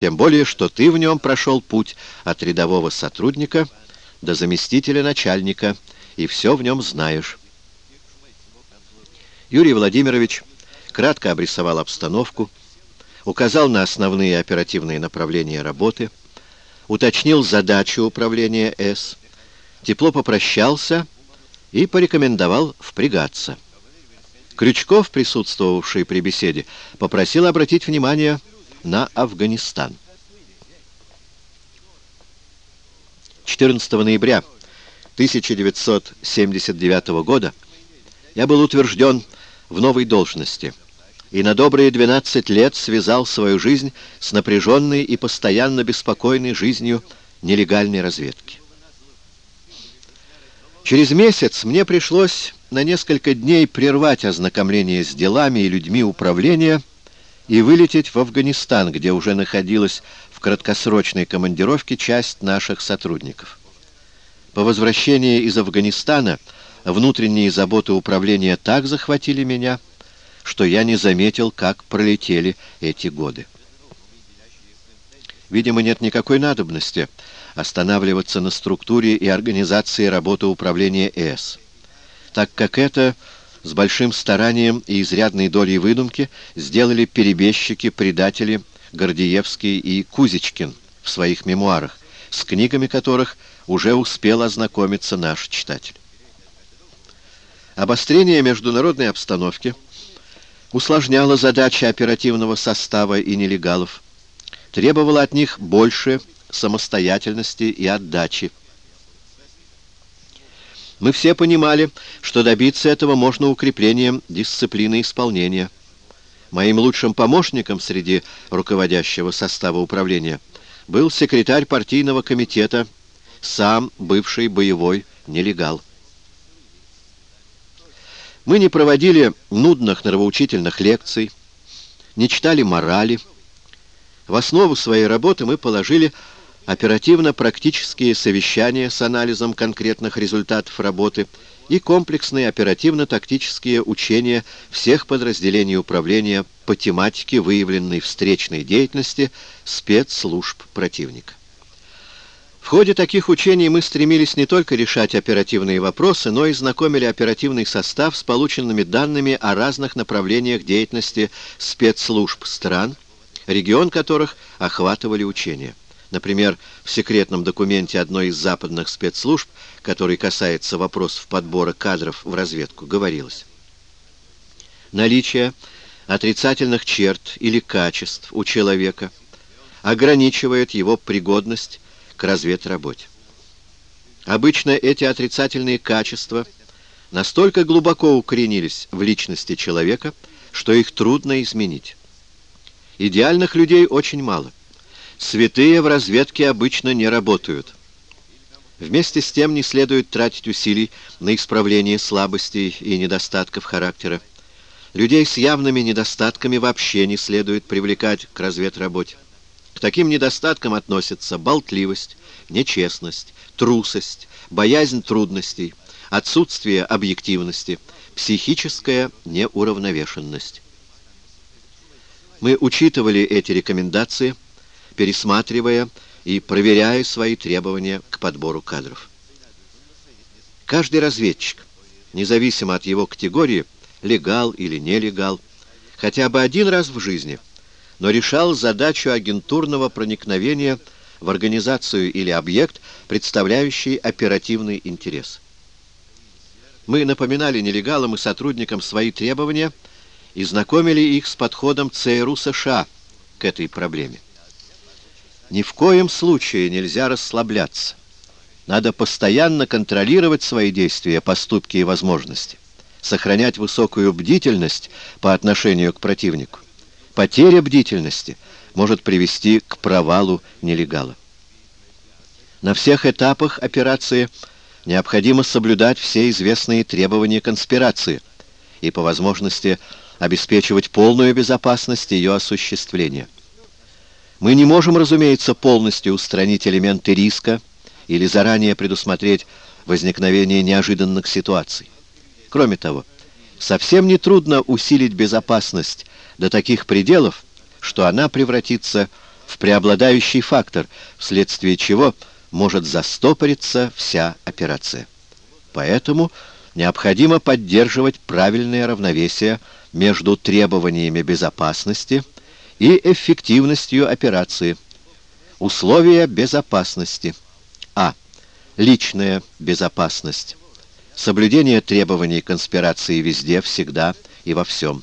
Тем более, что ты в нем прошел путь от рядового сотрудника до заместителя начальника, и все в нем знаешь. Юрий Владимирович кратко обрисовал обстановку, указал на основные оперативные направления работы, уточнил задачу управления С, тепло попрощался и порекомендовал впрягаться. Крючков, присутствовавший при беседе, попросил обратить внимание на Афганистан. 14 ноября 1979 года я был утвержден в новой должности и на добрые 12 лет связал свою жизнь с напряженной и постоянно беспокойной жизнью нелегальной разведки. Через месяц мне пришлось на несколько дней прервать ознакомление с делами и людьми управления и вылететь в Афганистан, где уже находилась в краткосрочной командировке часть наших сотрудников. По возвращении из Афганистана внутренние заботы управления так захватили меня, что я не заметил, как пролетели эти годы. Видимо, нет никакой надобности останавливаться на структуре и организации работы управления ЭС, так как это с большим старанием и изрядной долей выдумки сделали перебежчики, предатели Гордеевский и Кузичкин в своих мемуарах, с книгами которых уже успел ознакомиться наш читатель. Обострение международной обстановки усложняло задачи оперативного состава и нелегалов, требовало от них больше самостоятельности и отдачи. Мы все понимали, что добиться этого можно укреплением дисциплины исполнения. Моим лучшим помощником среди руководящего состава управления был секретарь партийного комитета, сам бывший боевой нелегал. Мы не проводили нудных нравоучительных лекций, не читали морали. В основу своей работы мы положили оперативно-практические совещания с анализом конкретных результатов работы и комплексные оперативно-тактические учения всех подразделений управления по тематике выявленной встречной деятельности спецслужб противника. В ходе таких учений мы стремились не только решать оперативные вопросы, но и знакомили оперативный состав с полученными данными о разных направлениях деятельности спецслужб стран, регион которых охватывали учения. Например, в секретном документе одной из западных спецслужб, который касается вопросов подбора кадров в разведку, говорилось. Наличие отрицательных черт или качеств у человека ограничивает его пригодность к разведработе. Обычно эти отрицательные качества настолько глубоко укоренились в личности человека, что их трудно изменить. Идеальных людей очень мало. Святые в разведке обычно не работают. Вместе с тем не следует тратить усилий на исправление слабостей и недостатков характера. Людей с явными недостатками вообще не следует привлекать к разведработе. К таким недостаткам относятся болтливость, нечестность, трусость, боязнь трудностей, отсутствие объективности, психическая неуравновешенность. Мы учитывали эти рекомендации – пересматривая и проверяя свои требования к подбору кадров. Каждый разведчик, независимо от его категории, легал или нелегал, хотя бы один раз в жизни, но решал задачу агентурного проникновения в организацию или объект, представляющий оперативный интерес. Мы напоминали нелегалам и сотрудникам свои требования и знакомили их с подходом ЦРУ США к этой проблеме. Ни в коем случае нельзя расслабляться. Надо постоянно контролировать свои действия, поступки и возможности. Сохранять высокую бдительность по отношению к противнику. Потеря бдительности может привести к провалу нелегала. На всех этапах операции необходимо соблюдать все известные требования конспирации и, по возможности, обеспечивать полную безопасность ее осуществления. Мы не можем, разумеется, полностью устранить элементы риска или заранее предусмотреть возникновение неожиданных ситуаций. Кроме того, совсем не трудно усилить безопасность до таких пределов, что она превратится в преобладающий фактор, вследствие чего может застопориться вся операция. Поэтому необходимо поддерживать правильное равновесие между требованиями безопасности и эффективностью операции. Условия безопасности. А. Личная безопасность. Соблюдение требований конспирации везде, всегда и во всем.